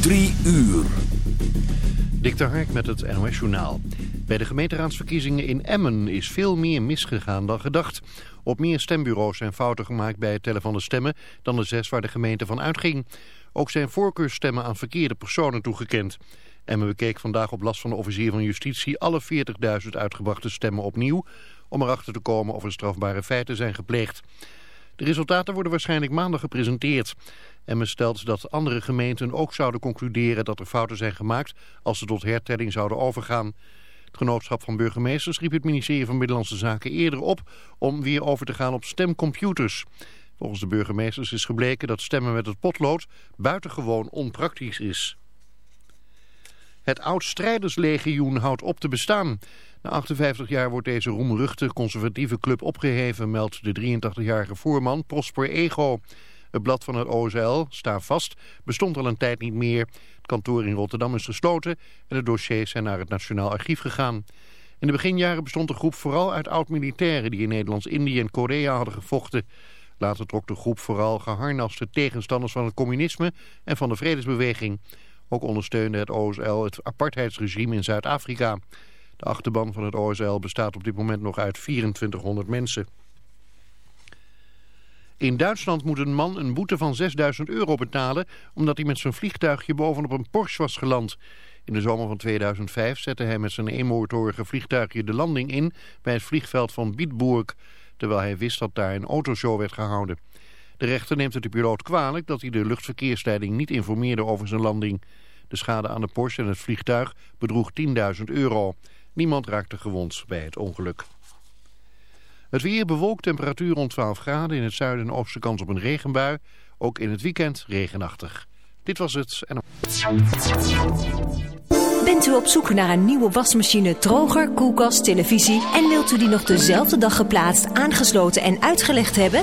Drie uur. Dik de Hark met het NOS Journaal. Bij de gemeenteraadsverkiezingen in Emmen is veel meer misgegaan dan gedacht. Op meer stembureaus zijn fouten gemaakt bij het tellen van de stemmen dan de zes waar de gemeente van uitging. Ook zijn voorkeursstemmen aan verkeerde personen toegekend. Emmen bekeek vandaag op last van de officier van justitie alle 40.000 uitgebrachte stemmen opnieuw... om erachter te komen of er strafbare feiten zijn gepleegd. De resultaten worden waarschijnlijk maandag gepresenteerd. Emmen stelt dat andere gemeenten ook zouden concluderen dat er fouten zijn gemaakt als ze tot hertelling zouden overgaan. Het genootschap van burgemeesters riep het ministerie van Binnenlandse Zaken eerder op om weer over te gaan op stemcomputers. Volgens de burgemeesters is gebleken dat stemmen met het potlood buitengewoon onpraktisch is. Het oud-strijderslegioen houdt op te bestaan. Na 58 jaar wordt deze roemruchte conservatieve club opgeheven, meldt de 83-jarige voorman Prosper Ego. Het blad van het OSL, Sta Vast, bestond al een tijd niet meer. Het kantoor in Rotterdam is gesloten en de dossiers zijn naar het Nationaal Archief gegaan. In de beginjaren bestond de groep vooral uit oud-militairen die in Nederlands-Indië en Korea hadden gevochten. Later trok de groep vooral geharnaste tegenstanders van het communisme en van de vredesbeweging. Ook ondersteunde het OSL het apartheidsregime in Zuid-Afrika. De achterban van het OSL bestaat op dit moment nog uit 2400 mensen. In Duitsland moet een man een boete van 6000 euro betalen... omdat hij met zijn vliegtuigje bovenop een Porsche was geland. In de zomer van 2005 zette hij met zijn eenmotorige vliegtuigje de landing in... bij het vliegveld van Bietburg, terwijl hij wist dat daar een autoshow werd gehouden. De rechter neemt het de piloot kwalijk dat hij de luchtverkeersleiding niet informeerde over zijn landing. De schade aan de Porsche en het vliegtuig bedroeg 10.000 euro. Niemand raakte gewond bij het ongeluk. Het weer bewolkt temperatuur rond 12 graden. In het zuiden en oosten kans op een regenbui. Ook in het weekend regenachtig. Dit was het. En... Bent u op zoek naar een nieuwe wasmachine, droger, koelkast, televisie... en wilt u die nog dezelfde dag geplaatst, aangesloten en uitgelegd hebben?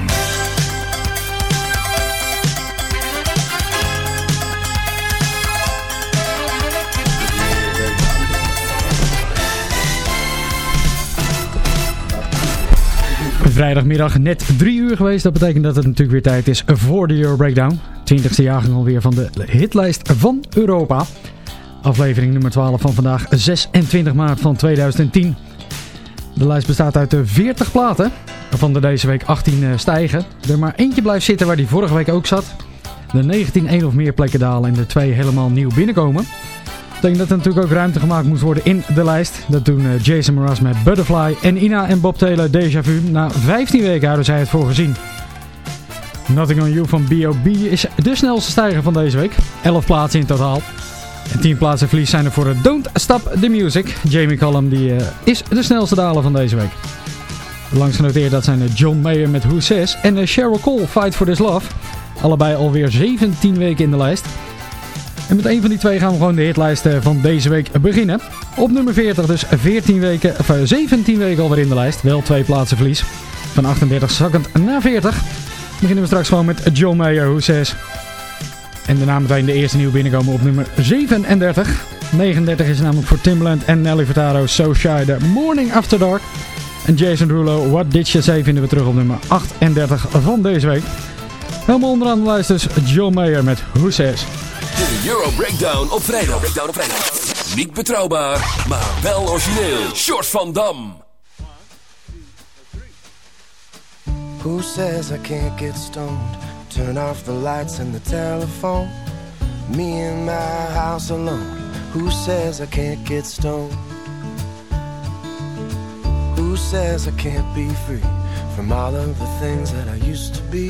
Vrijdagmiddag net drie uur geweest. Dat betekent dat het natuurlijk weer tijd is voor de Euro Breakdown. 20e jaargang alweer van de hitlijst van Europa. Aflevering nummer 12 van vandaag 26 maart van 2010. De lijst bestaat uit de 40 platen. Waarvan er deze week 18 stijgen. Er maar eentje blijft zitten waar die vorige week ook zat. De 19 één of meer plekken dalen en de twee helemaal nieuw binnenkomen. Denk dat er natuurlijk ook ruimte gemaakt moet worden in de lijst. Dat doen eh, Jason Mraz met Butterfly en Ina en Bob Taylor Déjà Vu. Na 15 weken hadden zij het voor gezien. Nothing on You van B.O.B. is de snelste stijger van deze week. 11 plaatsen in totaal. En 10 plaatsen verlies zijn er voor het Don't Stop the Music. Jamie Cullum die, eh, is de snelste daler van deze week. Langs genoteerd dat zijn eh, John Mayer met Who Says en Cheryl Cole Fight for This Love. Allebei alweer 17 weken in de lijst. En met een van die twee gaan we gewoon de hitlijst eh, van deze week beginnen. Op nummer 40 dus 14 weken, of, eh, 17 weken alweer in de lijst. Wel twee plaatsen verlies. Van 38 zakkend naar 40. Beginnen we straks gewoon met John Mayer, Who Says. En daarna meteen de eerste nieuw binnenkomen op nummer 37. 39 is namelijk voor Timbaland en Nelly Furtado So Shy, The Morning After Dark. En Jason Derulo, What Did You Say vinden we terug op nummer 38 van deze week. Helemaal onderaan de lijst dus John Mayer met Who Says. De Euro Breakdown op vrijdag. Breakdown op vrijdag. Niet betrouwbaar, maar wel origineel. Short van Dam. Who says I can't get stoned? Turn off the lights and the telephone. Me in my house alone. Who says I can't get stoned? Who says I can't be free from all of the things that I used to be?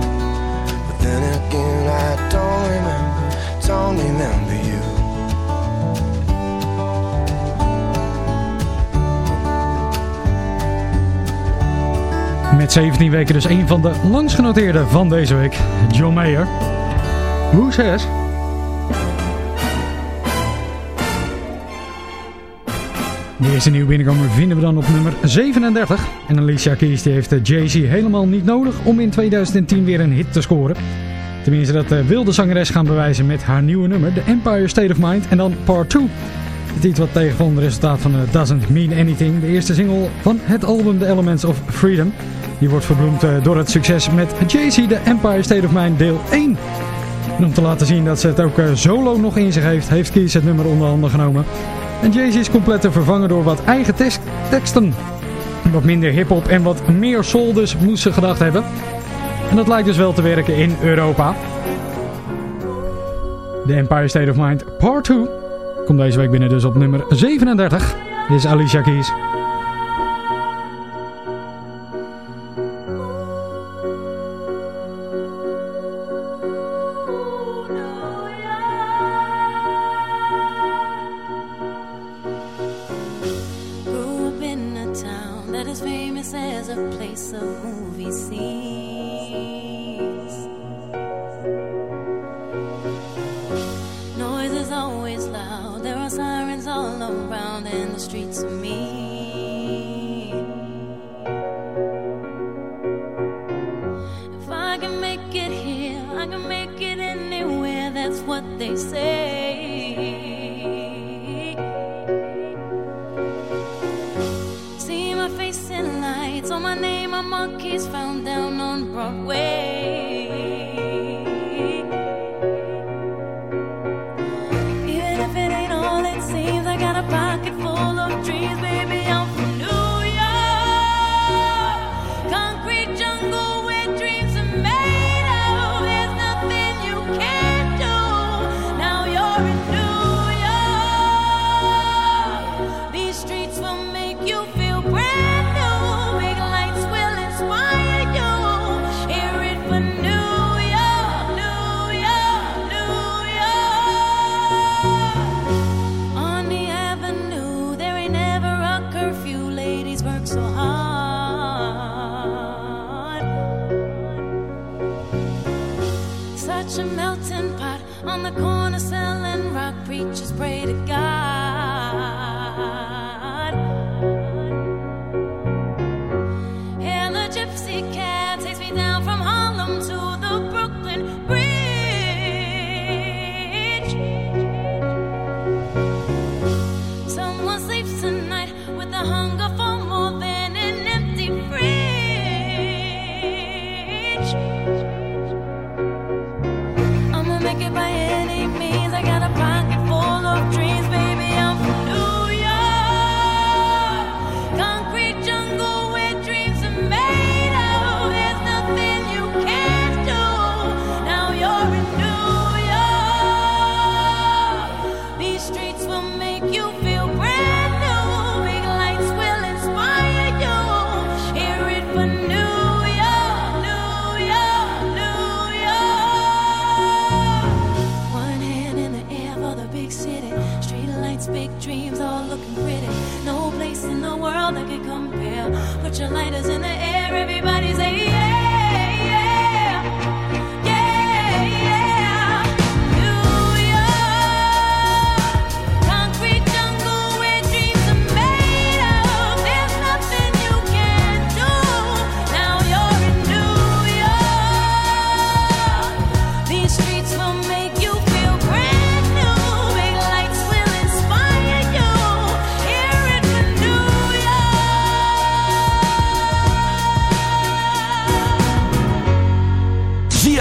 Then again, I don't remember, don't remember you. Met 17 weken dus een van de langst genoteerde van deze week. John Mayer. Who says? De eerste nieuwe binnenkomer vinden we dan op nummer 37. En Alicia Keys die heeft eh, Jay-Z helemaal niet nodig om in 2010 weer een hit te scoren. Tenminste, dat eh, wil de zangeres gaan bewijzen met haar nieuwe nummer, The Empire State of Mind en dan Part 2. Het iets wat tegenvalt het resultaat van eh, Doesn't Mean Anything, de eerste single van het album The Elements of Freedom. Die wordt verbloemd door het succes met Jay-Z, The Empire State of Mind deel 1. En om te laten zien dat ze het ook solo nog in zich heeft, heeft Keys het nummer onder handen genomen. En Jay-Z is compleet te vervangen door wat eigen teksten. Wat minder hip-hop en wat meer soul dus ze gedacht hebben. En dat lijkt dus wel te werken in Europa. The Empire State of Mind Part 2 komt deze week binnen dus op nummer 37. Dit is Alicia Keys. That is famous as a place of movie scenes. by any means. I gotta find.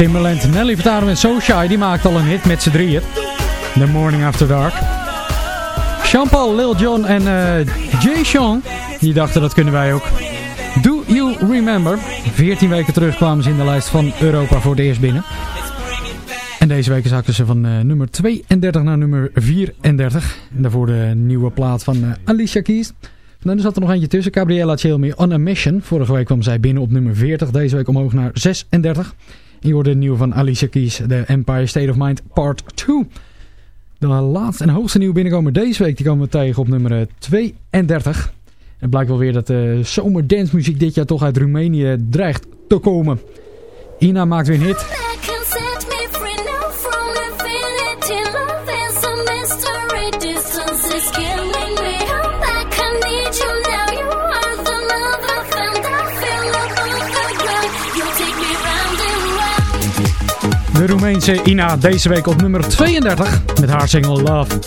Timberland, Nelly Furtado en Sochai, die maakt al een hit met z'n drieën. The Morning After Dark. Jean-Paul, Lil Jon en eh, Jay Sean, die dachten dat kunnen wij ook. Do You Remember? 14 weken terug kwamen ze in de lijst van Europa voor de eerst binnen. En deze week zakten ze van uh, nummer 32 naar nummer 34. En daarvoor de nieuwe plaat van eh, Alicia Keys. En er zat er nog eentje tussen. Gabriella Chilmeer On A Mission. Vorige week kwam zij binnen op nummer 40. Deze week omhoog naar 36. Hier wordt het nieuw van Alicia kies The Empire State of Mind Part 2. De laatste en hoogste nieuwe binnenkomen deze week, die komen we tegen op nummer eh, 32. Het blijkt wel weer dat eh, de zomerdance muziek dit jaar toch uit Roemenië dreigt te komen. Ina maakt weer een hit. de Roemeense Ina deze week op nummer 32 met haar single Love.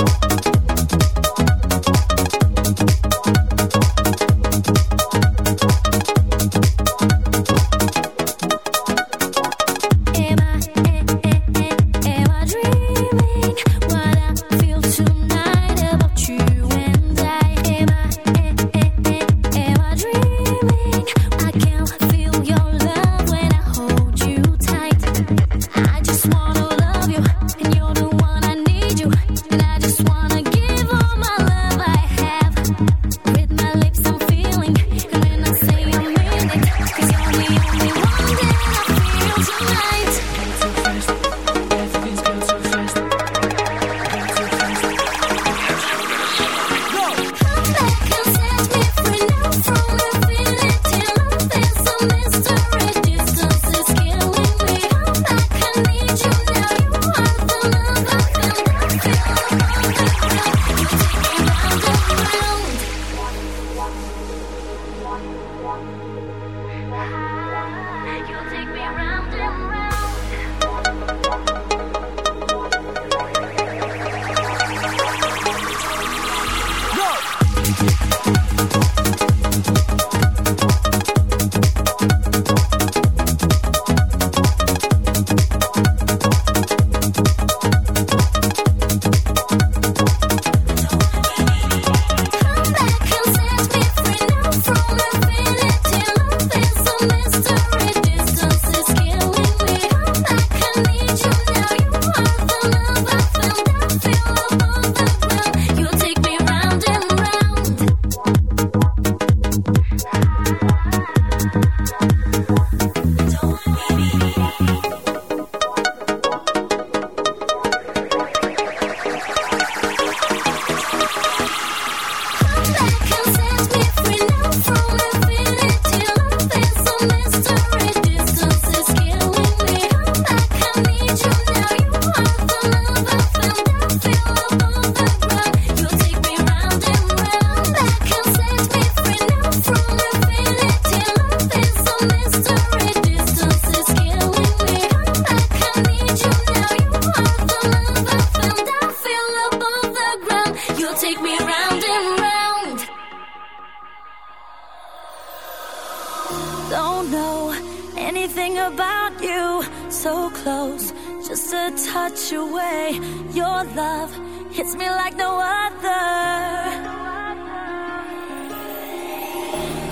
So close, just a touch away. Your love hits me like no other.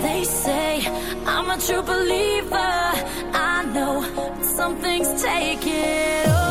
They say I'm a true believer. I know something's taking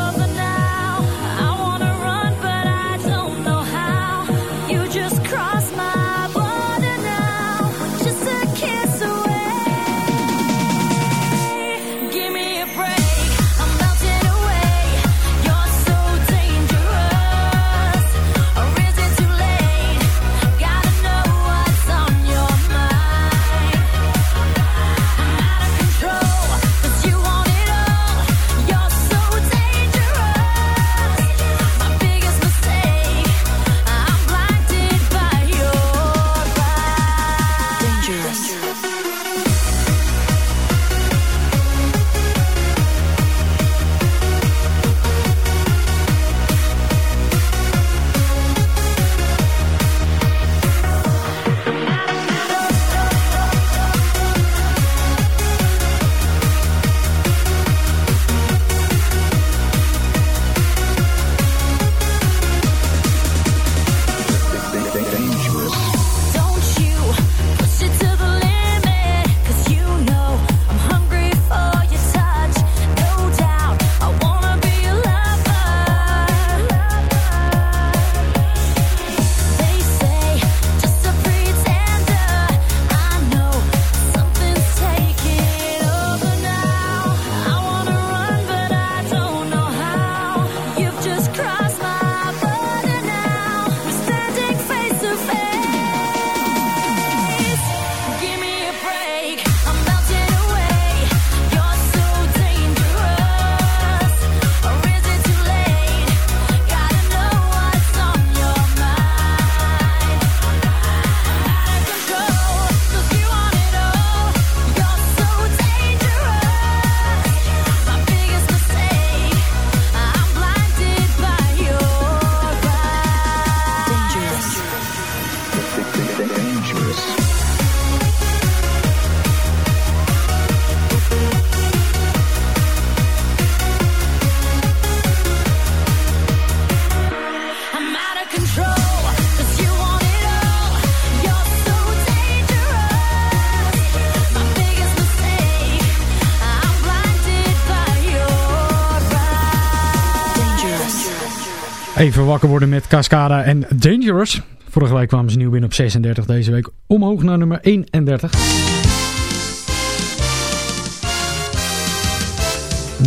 Even wakker worden met Cascada en Dangerous. Vorige week kwamen ze nieuw binnen op 36, deze week omhoog naar nummer 31.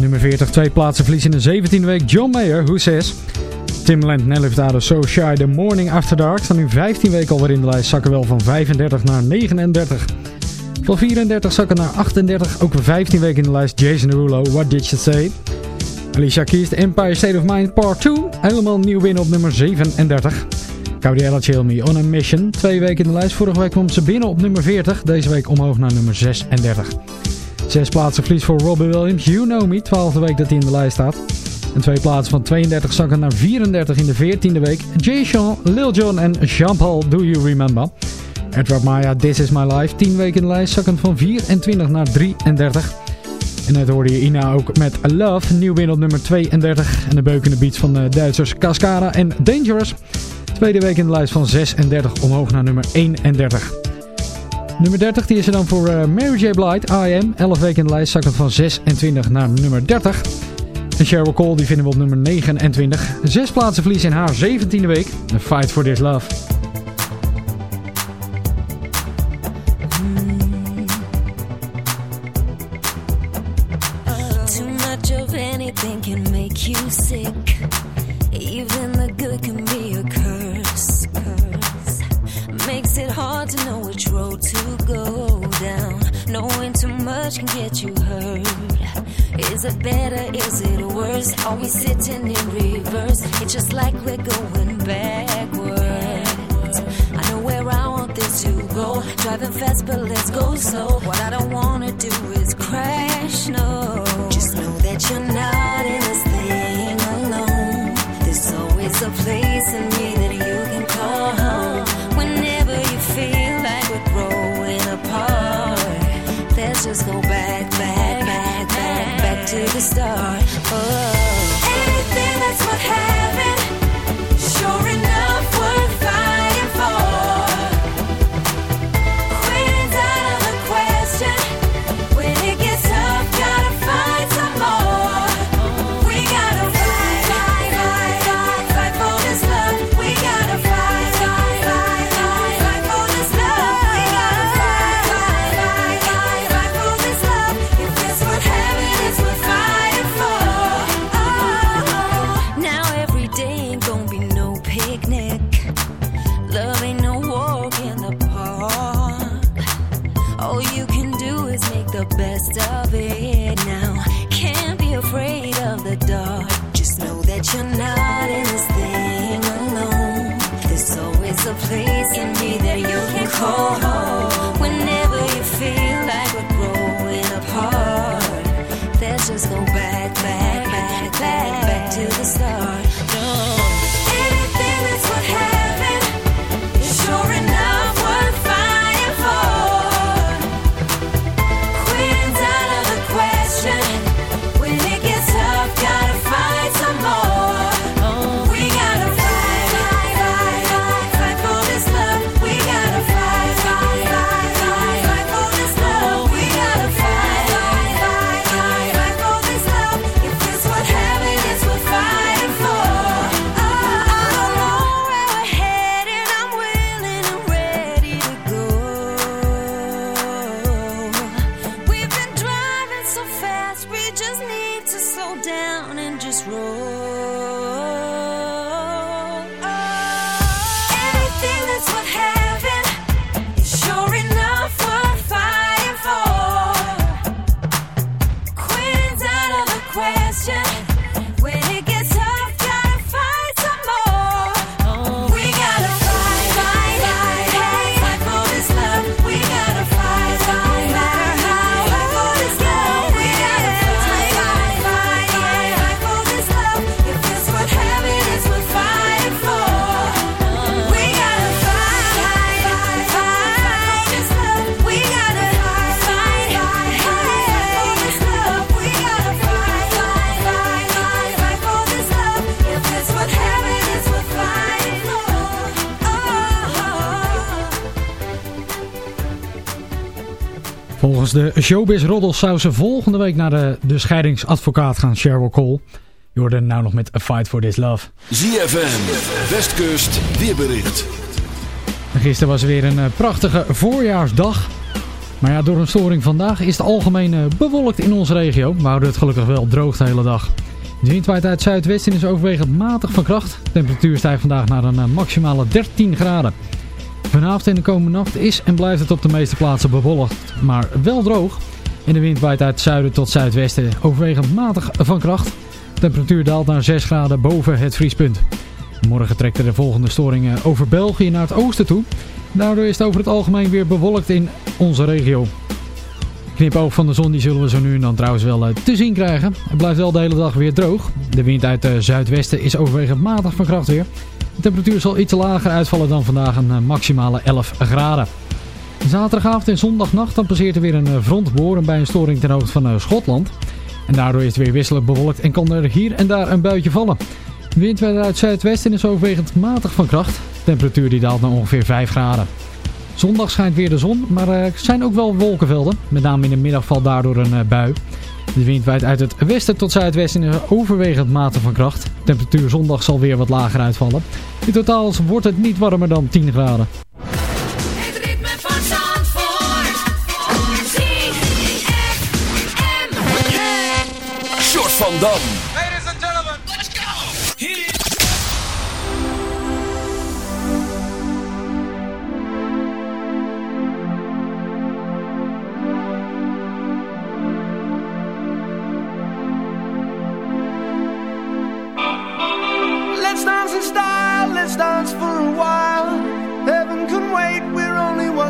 Nummer 40, twee plaatsen verlies in de 17e week. John Mayer, Who Says. Timbaland, Nelly Furtado, So Shy, The Morning After Dark. Staan nu 15 weken alweer in de lijst. Zakken wel van 35 naar 39. Van 34 zakken naar 38. Ook weer 15 weken in de lijst. Jason Derulo, What Did You Say? Alicia Keys, Empire State of Mind Part 2. Helemaal nieuw binnen op nummer 37. Gabriella Chilmi, On A Mission. Twee weken in de lijst. Vorige week kwam ze binnen op nummer 40. Deze week omhoog naar nummer 36. Zes plaatsen verlies voor Robbie Williams. You Know Me. Twaalfde week dat hij in de lijst staat. En twee plaatsen van 32 zakken naar 34 in de 14e week. Jay Sean, Lil Jon en Jean-Paul Do You Remember. Edward Maya, This Is My Life. 10 weken in de lijst, zakkend van 24 naar 33. En net hoorde je Ina ook met Love, nieuw binnen nummer 32. En de beukende beats van de Duitsers Cascada en Dangerous. Tweede week in de lijst van 36 omhoog naar nummer 31. Nummer 30 die is er dan voor eh, Mary J. Blige, I Am. 11 weken in de lijst, zakkend van 26 naar nummer 30. En Cheryl Cole die vinden we op nummer 29. Zes plaatsen verlies in haar 17e week. The Fight for This Love. loving. Volgens de showbiz roddels zou ze volgende week naar de, de scheidingsadvocaat gaan, Cheryl Cole. Je hoorde nou nog met A Fight for This Love. ZFM, Westkust, weerbericht. En Gisteren was weer een eh, prachtige voorjaarsdag. Maar ja, door een storing vandaag is het algemeen eh, bewolkt in onze regio. We houden het gelukkig wel droog de hele dag. De wind waait uit het zuidwesten en is overwegend matig van kracht. De temperatuur stijgt vandaag naar een eh, maximale 13 graden. Vanavond en de komende nacht is en blijft het op de meeste plaatsen bewolkt, maar wel droog. En de wind waait uit zuiden tot zuidwesten overwegend matig van kracht. De temperatuur daalt naar 6 graden boven het vriespunt. Morgen trekt er de volgende storing eh, over België naar het oosten toe. Daardoor is het over het algemeen weer bewolkt in onze regio. Knipoog van de zon die zullen we zo nu en dan trouwens wel eh, te zien krijgen. Het blijft wel de hele dag weer droog. De wind uit het zuidwesten is overwegend matig van kracht weer. De temperatuur zal iets lager uitvallen dan vandaag een eh, maximale 11 graden. Zaterdagavond en zondagnacht dan passeert er weer een eh, front behoren bij een storing ten hoogte van eh, Schotland. En daardoor is het weer wisselend bewolkt en kan er hier en daar een buitje vallen. De wind uit het zuidwesten is overwegend matig van kracht. De temperatuur die daalt naar ongeveer 5 graden. Zondag schijnt weer de zon, maar er zijn ook wel wolkenvelden. Met name in de middag valt daardoor een eh, bui. De wind waait uit het westen tot zuidwesten en is overwegend matig van kracht. De temperatuur zondag zal weer wat lager uitvallen. In totaal wordt het niet warmer dan 10 graden. Het ritme van Zandvoort. ZFM. Short van Dam.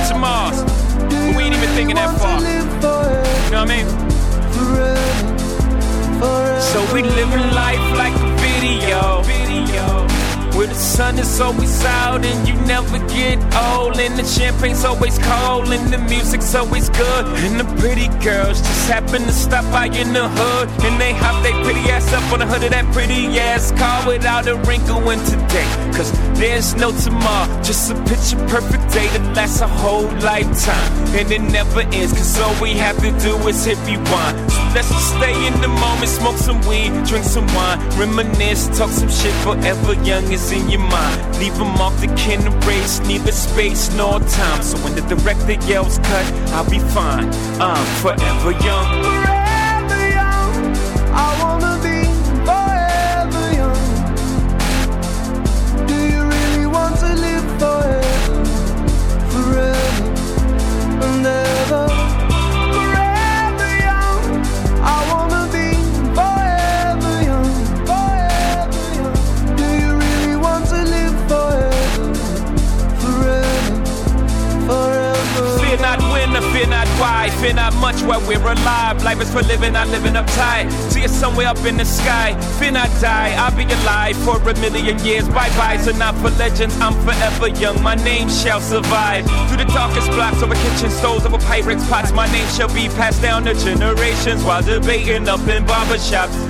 Of your tomorrows. But we ain't even thinking that far. You know what I mean? So we living life like a video. Video. Where the sun is always out and you never get old. And the champagne's always cold and the music's always good. And the pretty girls just happen to stop by in the hood. And they hop their pretty ass up on the hood of that pretty ass car without a wrinkle in today. Cause there's no tomorrow, just a picture perfect day that lasts a whole lifetime. And it never ends, cause all we have to do is hit rewind. So let's just stay in the moment, smoke some weed, drink some wine, reminisce, talk some shit forever young is in your mind. Leave them off the can erase, neither space nor time. So when the director yells cut, I'll be fine. I'm forever young. See us somewhere up in the sky. Fear I die. I'll be alive for a million years. Bye byes are not for legends. I'm forever young. My name shall survive. Through the darkest blocks over kitchen stoves, over pirates' pots. My name shall be passed down to generations while debating up in barbershops.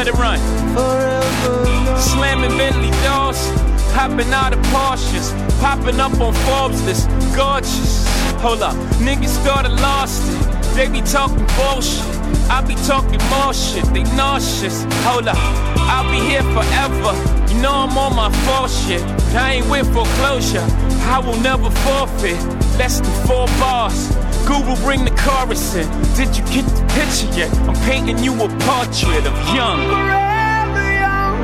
Let it run. Slamming Bentley doors, hopping out of Porsches, popping up on Forbes list, gorgeous. Hold up, niggas started lost it. They be talking bullshit. I be talking more shit. They nauseous. Hold up, I'll be here forever. You know I'm on my full shit. I ain't with foreclosure. I will never forfeit. Less than four bars. Google bring the chorus in. Did you get the picture yet? I'm painting you a portrait of young. Forever young,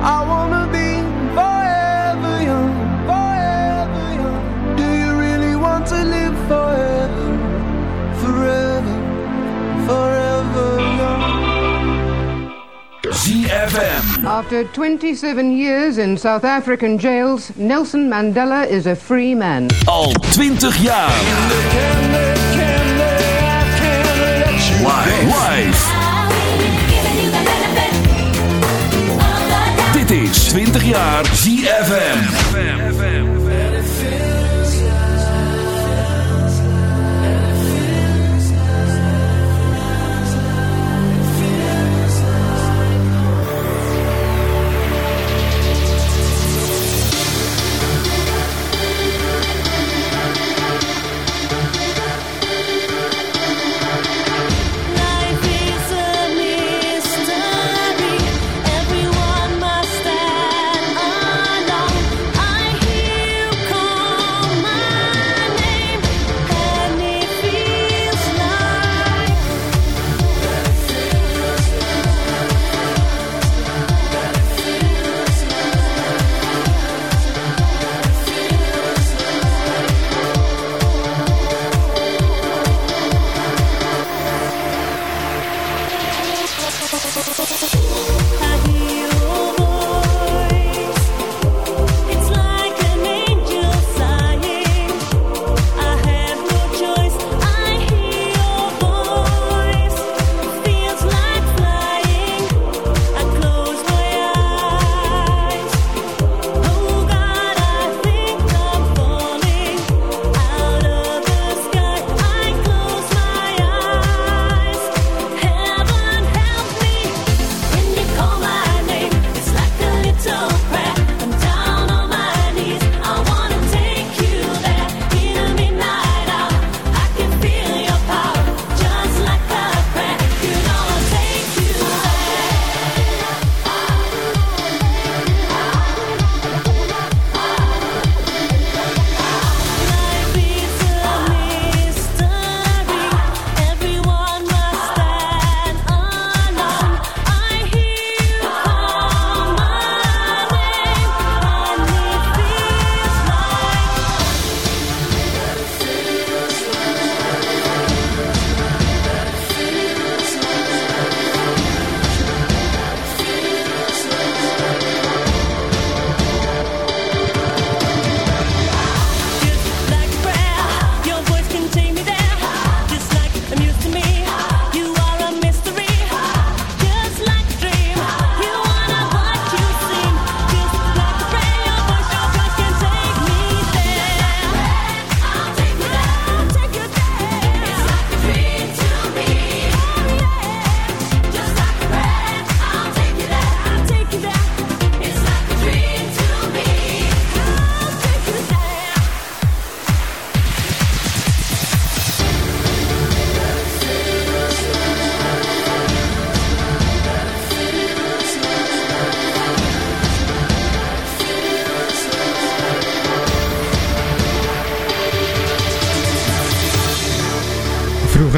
I wanna be forever young, forever young. Do you really want to live forever, forever, forever young? ZFM. After 27 years in South African jails, Nelson Mandela is a free man. Al 20 jaar. Dit is 20 jaar ZFM.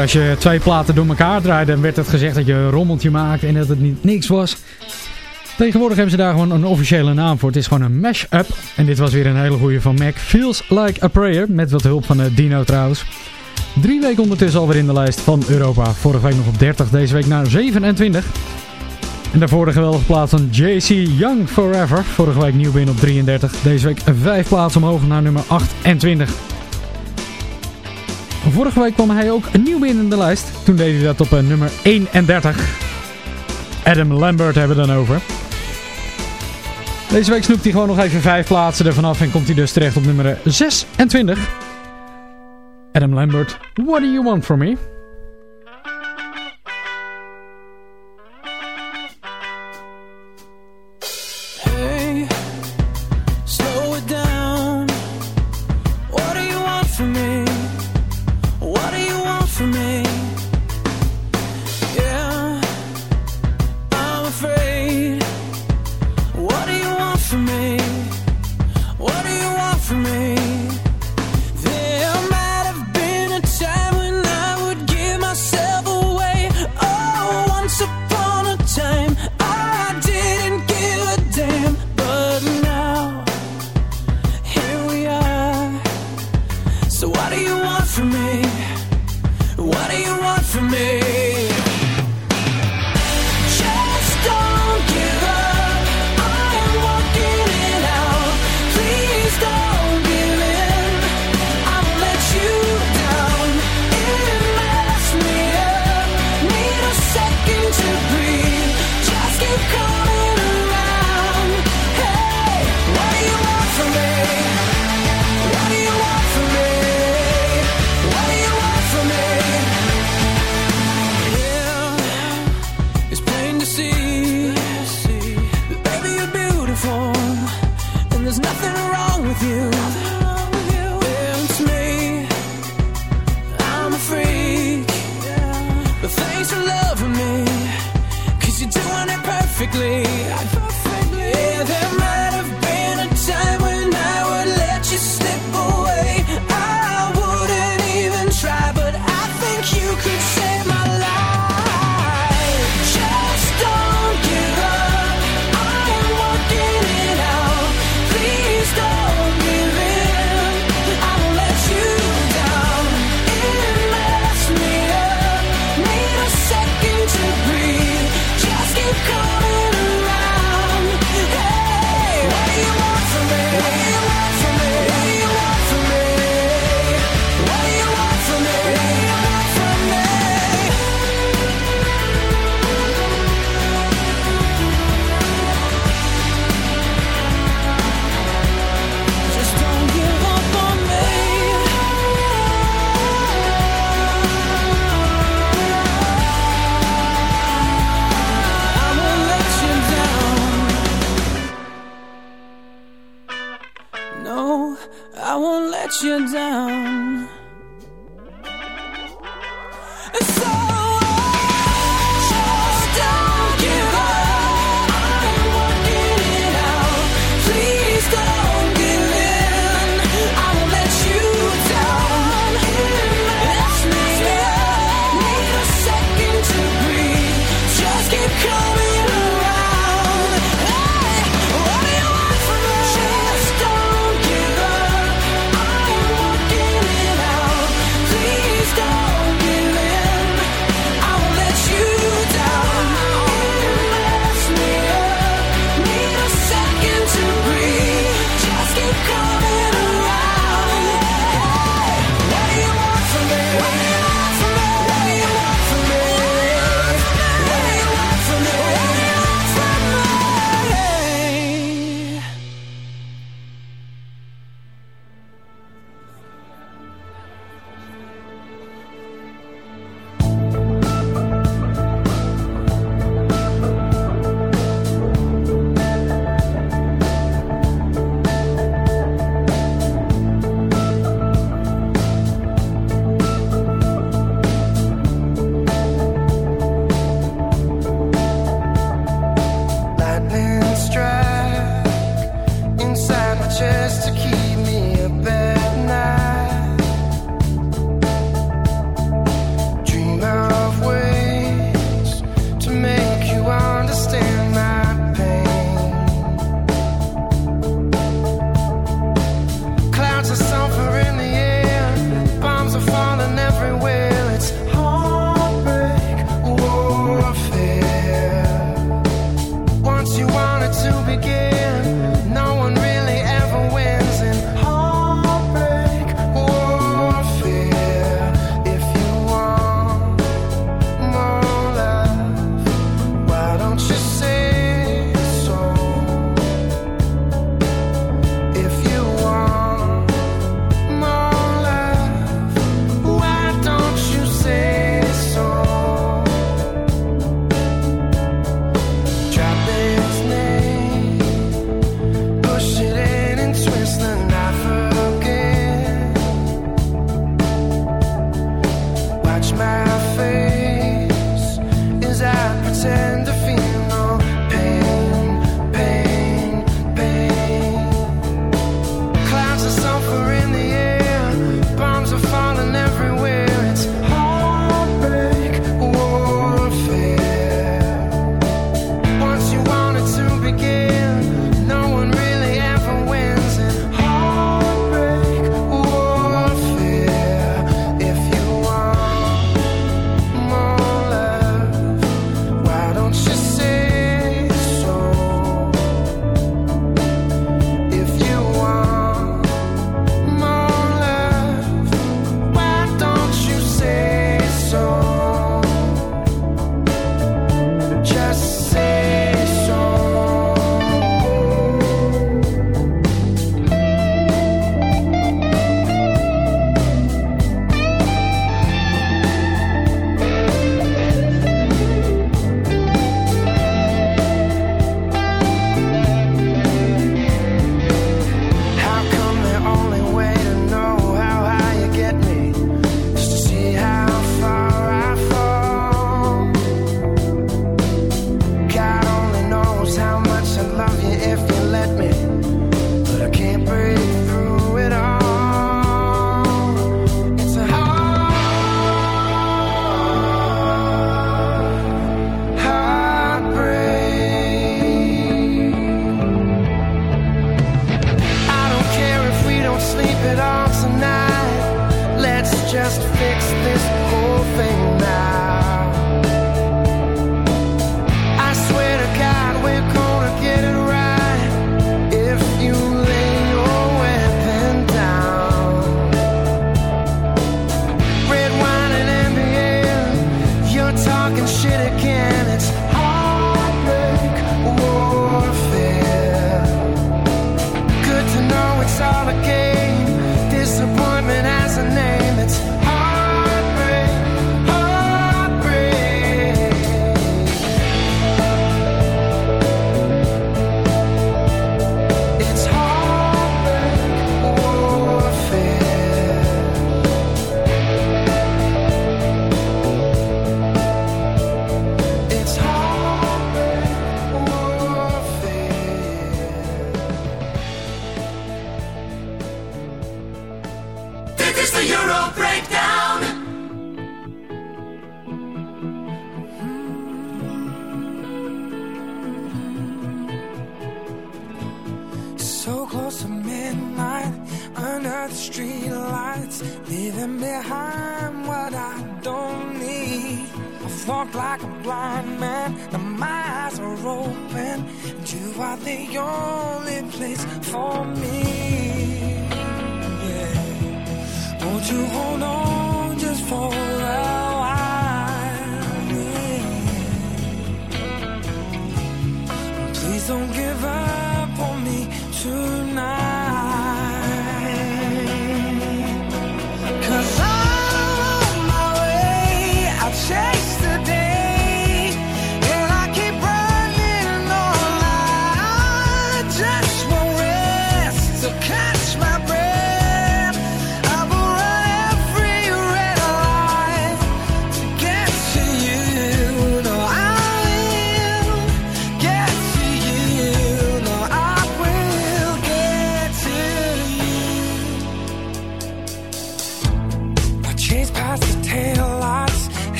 Als je twee platen door elkaar draaide, werd het gezegd dat je een rommeltje maakte en dat het niet niks was. Tegenwoordig hebben ze daar gewoon een officiële naam voor. Het is gewoon een mash-up. En dit was weer een hele goeie van Mac. Feels Like a Prayer, met wat hulp van eh, Dino trouwens. Drie weken ondertussen alweer in de lijst van Europa. Vorige week nog op 30, deze week naar 27. En daarvoor de geweldige plaats van JC Young Forever. Vorige week nieuw binnen op 33. Deze week 5 plaatsen omhoog naar nummer 28. Vorige week kwam hij ook nieuw binnen in de lijst. Toen deed hij dat op eh, nummer 31. Adam Lambert hebben we dan over. Deze week snoept hij gewoon nog even vijf plaatsen ervan af en komt hij dus terecht op nummer 26. Adam Lambert, What Do You Want From Me?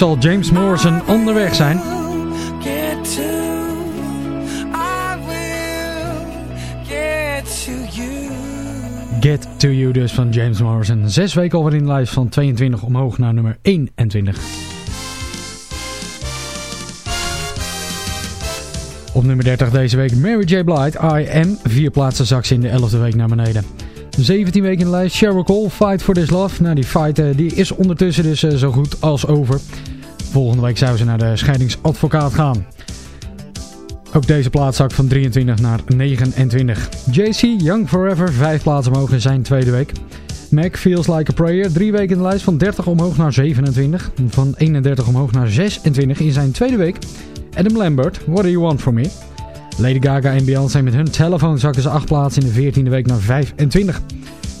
Zal James Morrison onderweg zijn? Get to, you. Dus van James Morrison. Zes weken alweer in de lijst van 22 omhoog naar nummer 21. Op nummer 30 deze week Mary J. Blige, I Am. Vier plaatsen zak in de 11e week naar beneden. 17 weken in de lijst, Sheryl Cole, Fight For This Love. Nou, die fight eh, die is ondertussen dus eh, zo goed als over. Volgende week zou ze naar de scheidingsadvocaat gaan. Ook deze plaats zak van 23 naar 29. JC, Young Forever, vijf plaatsen omhoog in zijn tweede week. Mac, Feels Like a Prayer, drie weken in de lijst van 30 omhoog naar 27. Van 31 omhoog naar 26 in zijn tweede week. Adam Lambert, What Do You Want From Me? Lady Gaga en Beyoncé met hun telefoon zakken ze acht plaatsen in de 14e week naar 25.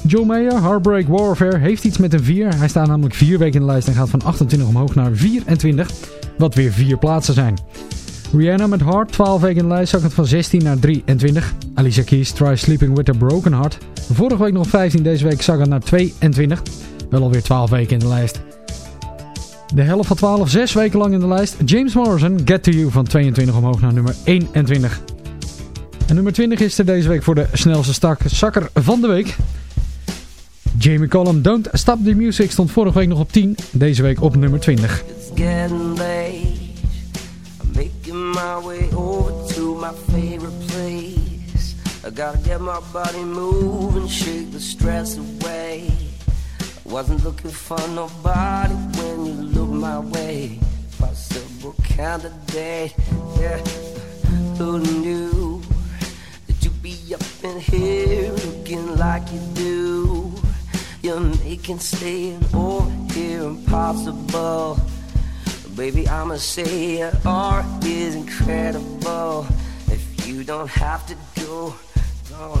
Joe Mayer, Heartbreak Warfare, heeft iets met een 4. Hij staat namelijk 4 weken in de lijst en gaat van 28 omhoog naar 24. Wat weer 4 plaatsen zijn. Rihanna met Heart, 12 weken in de lijst, zakkend van 16 naar 23. Alicia Keys, Try Sleeping with a Broken Heart. Vorige week nog 15, deze week zakkend naar 22. Wel alweer 12 weken in de lijst. De helft van 12, 6 weken lang in de lijst. James Morrison, Get To You van 22 omhoog naar nummer 21. En nummer 20 is er deze week voor de snelste stak zakker van de week. Jamie Cullum, Don't Stop The Music stond vorige week nog op 10. Deze week op nummer 20. It's getting late. I'm making my way over to my favorite place. I gotta get my body moving, shake the stress away. Wasn't looking for nobody when you looked my way. Possible candidate, yeah. Who knew that you'd be up in here looking like you do? You're making staying over here impossible. Baby, I'ma say your art is incredible. If you don't have to go, go.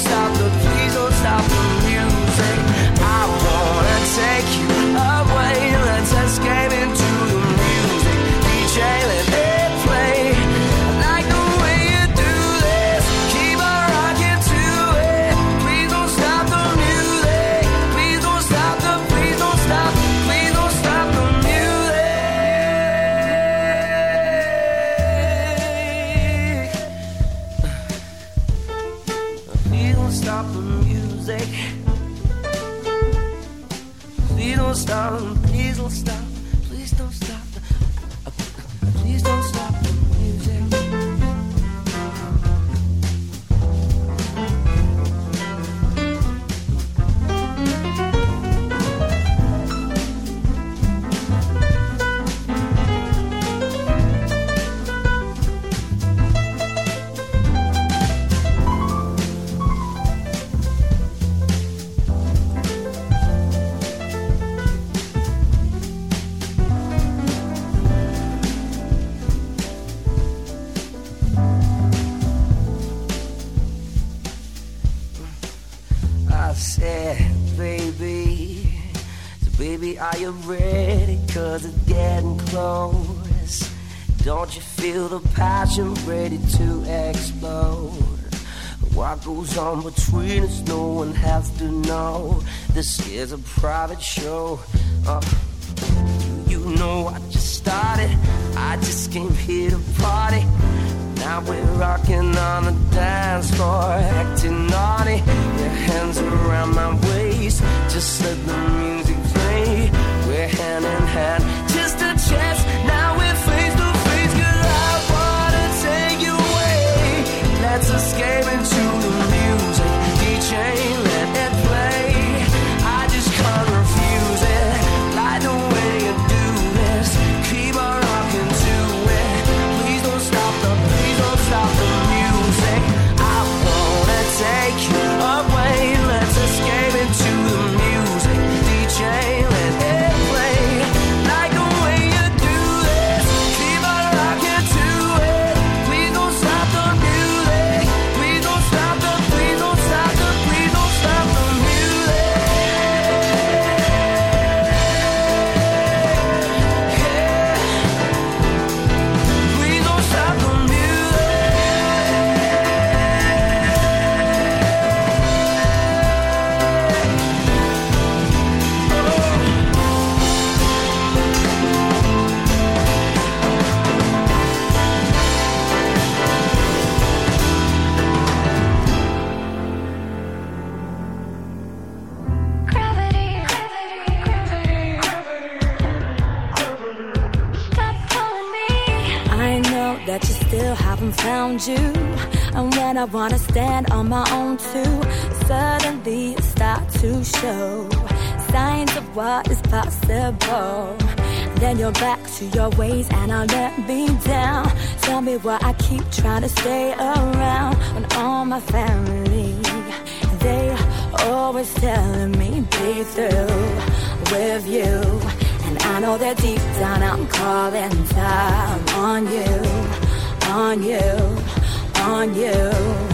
stop the, please don't stop On between us, no one has to know. This is a private show. Uh, Back to your ways and I'll let me down. Tell me why I keep trying to stay around when all my family, they always telling me be through with you. And I know that deep down I'm calling time on you, on you, on you.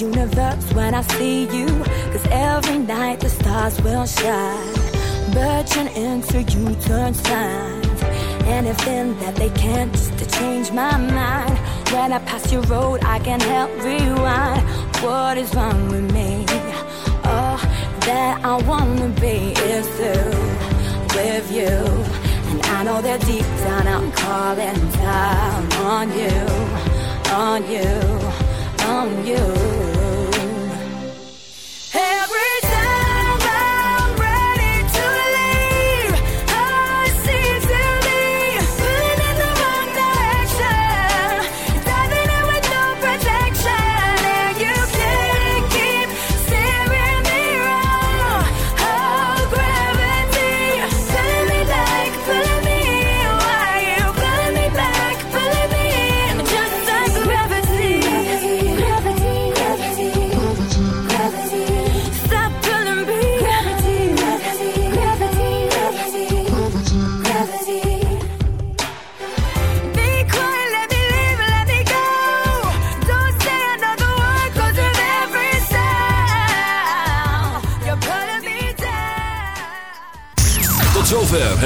Universe when I see you. Cause every night the stars will shine. Birching into you turn signs. Anything that they can't just to change my mind. When I pass your road, I can help rewind. What is wrong with me? All that I wanna be is through with you. And I know that deep down I'm calling down on you, on you, on you.